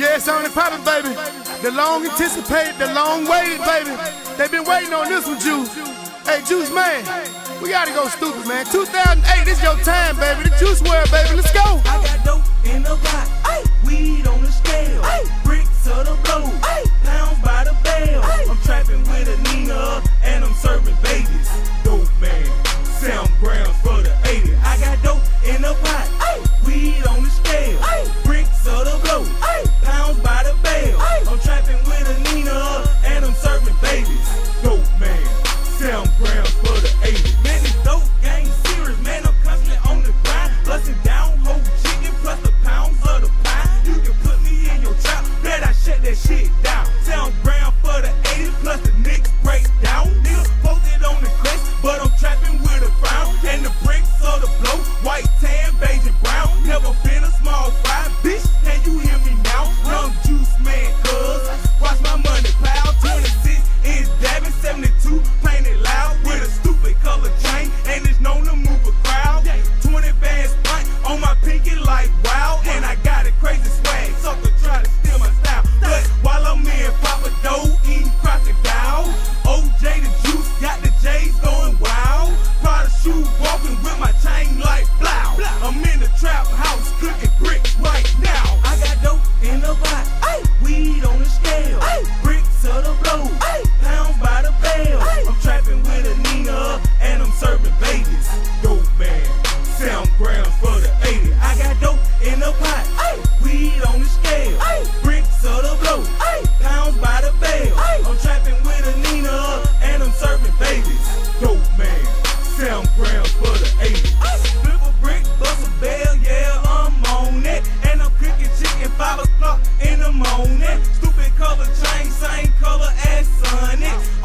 Yeah, it's only poppin', baby. The long anticipated, the long waited, baby. They've been waiting on this one, Juice. Hey, Juice, man, we gotta go stupid, man. 2008, this your time, baby. The Juice World, baby. Let's go. I got dope in the rock, weed on the scale, bricks of the road, pound by the in the morning. Stupid color change, same color as Sonic.